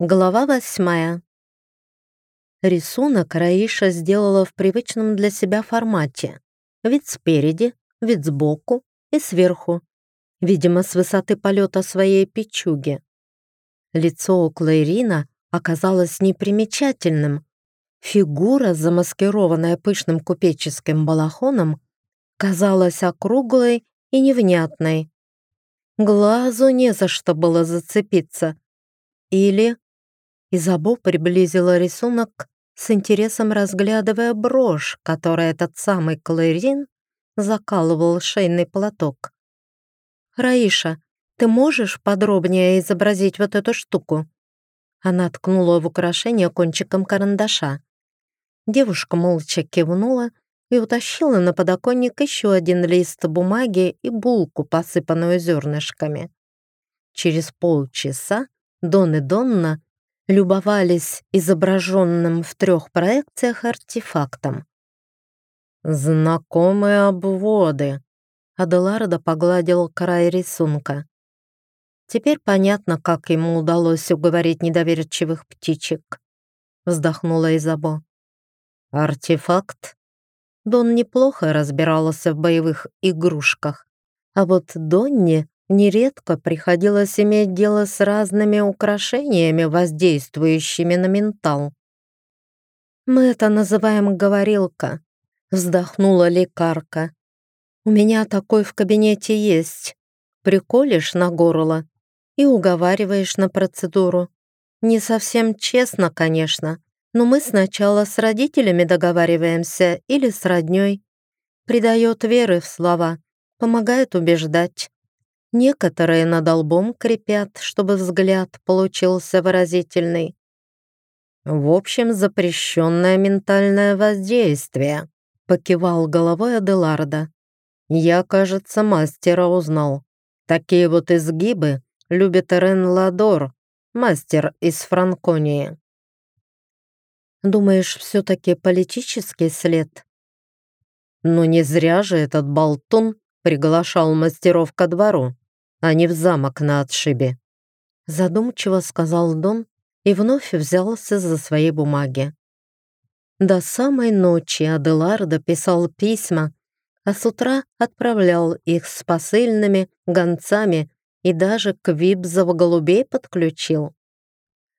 Глава восьмая. Рисунок Раиша сделала в привычном для себя формате. Вид спереди, вид сбоку и сверху. Видимо, с высоты полета своей печуги. Лицо у Клейрина оказалось непримечательным. Фигура, замаскированная пышным купеческим балахоном, казалась округлой и невнятной. Глазу не за что было зацепиться. Или Изабо приблизила рисунок с интересом разглядывая брошь, которой этот самый Клэрин закалывал шейный платок. «Раиша, ты можешь подробнее изобразить вот эту штуку?» Она ткнула в украшение кончиком карандаша. Девушка молча кивнула и утащила на подоконник еще один лист бумаги и булку, посыпанную зернышками. Через полчаса Дон и Донна любовались изображенным в трех проекциях артефактом. «Знакомые обводы», — Аделардо погладил край рисунка. Теперь понятно, как ему удалось уговорить недоверчивых птичек. Вздохнула Изабо. Артефакт? Дон неплохо разбирался в боевых игрушках, а вот Донне нередко приходилось иметь дело с разными украшениями, воздействующими на ментал. «Мы это называем говорилка», — вздохнула лекарка. «У меня такой в кабинете есть. Приколешь на горло и уговариваешь на процедуру. Не совсем честно, конечно, но мы сначала с родителями договариваемся или с роднёй. Придает веры в слова, помогает убеждать. Некоторые над лбом крепят, чтобы взгляд получился выразительный. В общем, запрещенное ментальное воздействие, покивал головой Аделарда. Я, кажется, мастера узнал. Такие вот изгибы любит Рен Ладор, мастер из Франконии. Думаешь, все-таки политический след? Ну не зря же этот болтун приглашал мастеров ко двору а не в замок на отшибе», задумчиво сказал Дон и вновь взялся за свои бумаги. До самой ночи Аделардо писал письма, а с утра отправлял их с посыльными, гонцами и даже квибзов голубей подключил.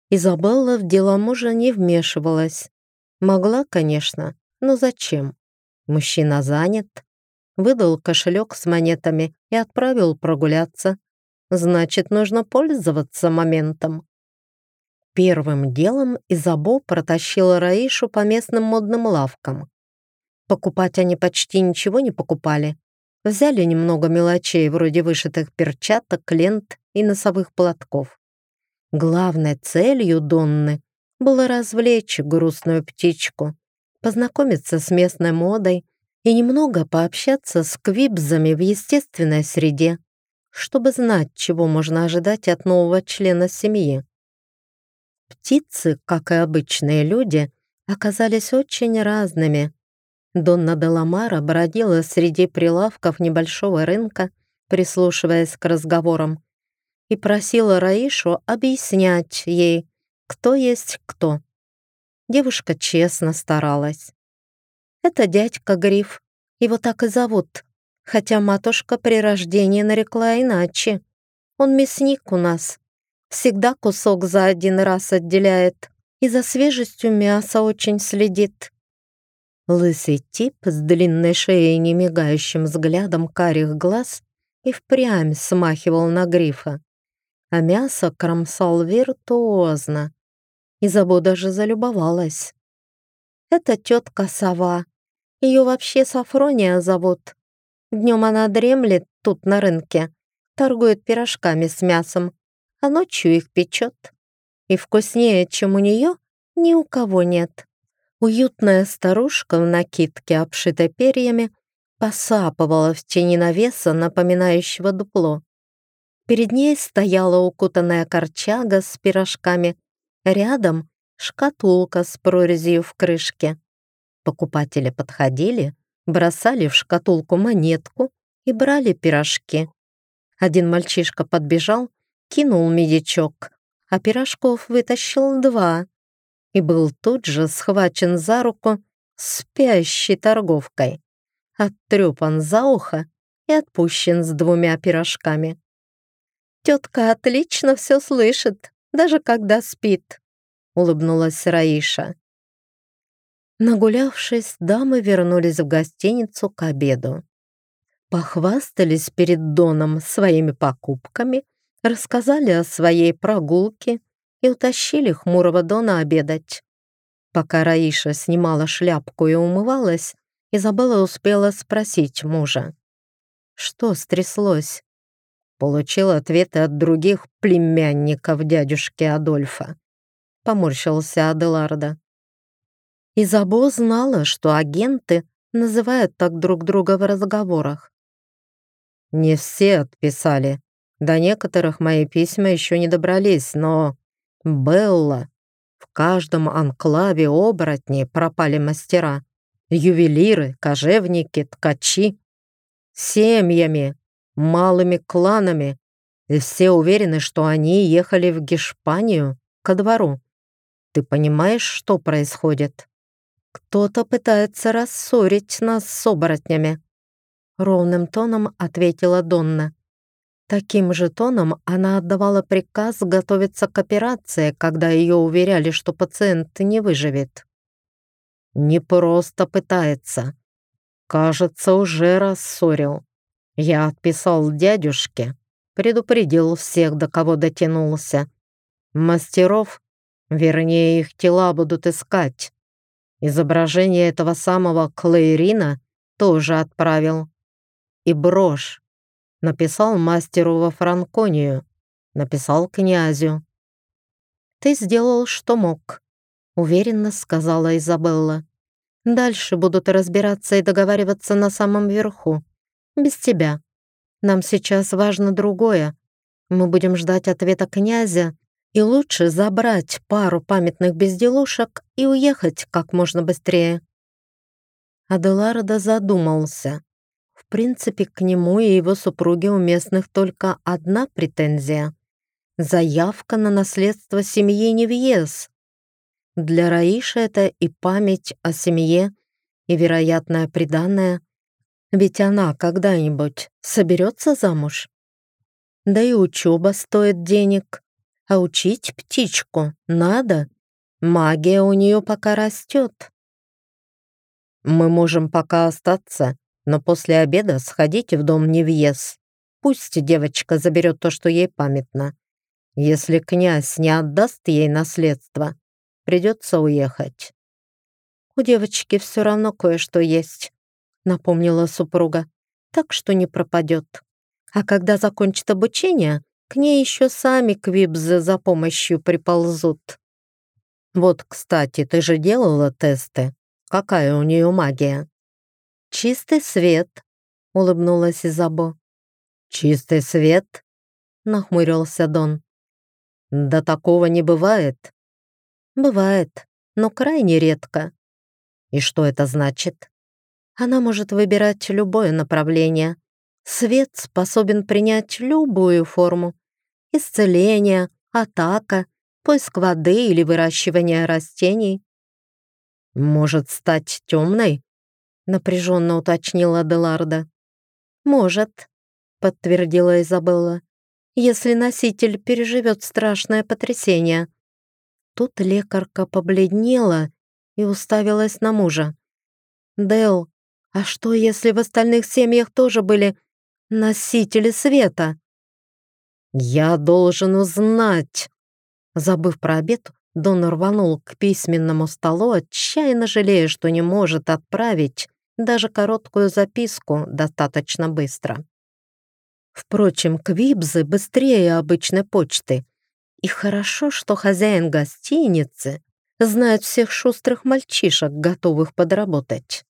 Изабелла в дела мужа не вмешивалась. Могла, конечно, но зачем? Мужчина занят, выдал кошелек с монетами и отправил прогуляться. Значит, нужно пользоваться моментом. Первым делом Изабо протащила Раишу по местным модным лавкам. Покупать они почти ничего не покупали. Взяли немного мелочей, вроде вышитых перчаток, лент и носовых платков. Главной целью Донны было развлечь грустную птичку, познакомиться с местной модой и немного пообщаться с квибзами в естественной среде, чтобы знать, чего можно ожидать от нового члена семьи. Птицы, как и обычные люди, оказались очень разными. Донна Деламара бродила среди прилавков небольшого рынка, прислушиваясь к разговорам, и просила Раишу объяснять ей, кто есть кто. Девушка честно старалась. Это дядька Гриф. Его так и зовут. Хотя матушка при рождении нарекла иначе. Он мясник у нас. Всегда кусок за один раз отделяет. И за свежестью мяса очень следит. Лысый тип с длинной шеей и немигающим взглядом карих глаз и впрямь смахивал на грифа. А мясо кромсал виртуозно. Изабо даже залюбовалась. Это тетка Сова. Ее вообще Сафрония зовут. Днем она дремлет тут на рынке, торгует пирожками с мясом, а ночью их печет. И вкуснее, чем у нее, ни у кого нет. Уютная старушка в накидке, обшитой перьями, посапывала в тени навеса, напоминающего дупло. Перед ней стояла укутанная корчага с пирожками, рядом шкатулка с прорезью в крышке. Покупатели подходили, бросали в шкатулку монетку и брали пирожки. Один мальчишка подбежал, кинул медичок, а пирожков вытащил два и был тут же схвачен за руку спящей торговкой, оттрепан за ухо и отпущен с двумя пирожками. «Тетка отлично все слышит, даже когда спит», — улыбнулась Раиша. Нагулявшись, дамы вернулись в гостиницу к обеду. Похвастались перед Доном своими покупками, рассказали о своей прогулке и утащили хмурого Дона обедать. Пока Раиша снимала шляпку и умывалась, Изабелла успела спросить мужа. Что стряслось? Получил ответы от других племянников дядюшки Адольфа. Поморщился Аделарда. Изабо знала, что агенты называют так друг друга в разговорах. Не все отписали. До некоторых мои письма еще не добрались, но... Белла, в каждом анклаве оборотней пропали мастера. Ювелиры, кожевники, ткачи. Семьями, малыми кланами. И все уверены, что они ехали в Гешпанию, ко двору. Ты понимаешь, что происходит? Кто-то пытается рассорить нас с оборотнями. Ровным тоном ответила Донна. Таким же тоном она отдавала приказ готовиться к операции, когда ее уверяли, что пациент не выживет. «Не просто пытается. Кажется, уже рассорил. Я отписал дядюшке, предупредил всех, до кого дотянулся. Мастеров, вернее, их тела будут искать. Изображение этого самого Клейрина тоже отправил. И брошь Написал мастеру во Франконию. Написал князю. «Ты сделал, что мог», — уверенно сказала Изабелла. «Дальше будут разбираться и договариваться на самом верху. Без тебя. Нам сейчас важно другое. Мы будем ждать ответа князя, и лучше забрать пару памятных безделушек и уехать как можно быстрее». Аделардо задумался принципе, к нему и его супруге у местных только одна претензия — заявка на наследство семьи Невьес. Для Раиши это и память о семье, и вероятное преданное, ведь она когда-нибудь соберется замуж. Да и учеба стоит денег, а учить птичку надо. Магия у нее пока растет. «Мы можем пока остаться но после обеда сходите в дом Невьес. Пусть девочка заберет то, что ей памятно. Если князь не отдаст ей наследство, придется уехать. У девочки все равно кое-что есть, напомнила супруга, так что не пропадет. А когда закончит обучение, к ней еще сами квибзы за помощью приползут. Вот, кстати, ты же делала тесты. Какая у нее магия? «Чистый свет», — улыбнулась Изабо. «Чистый свет?» — нахмурился Дон. «Да такого не бывает». «Бывает, но крайне редко». «И что это значит?» «Она может выбирать любое направление. Свет способен принять любую форму. Исцеление, атака, поиск воды или выращивание растений». «Может стать темной?» напряженно уточнила Деларда. «Может», — подтвердила Изабелла, «если носитель переживет страшное потрясение». Тут лекарка побледнела и уставилась на мужа. «Дел, а что, если в остальных семьях тоже были носители света?» «Я должен узнать!» Забыв про обед, Дон рванул к письменному столу, отчаянно жалея, что не может отправить даже короткую записку достаточно быстро. Впрочем, квибзы быстрее обычной почты. И хорошо, что хозяин гостиницы знает всех шустрых мальчишек, готовых подработать.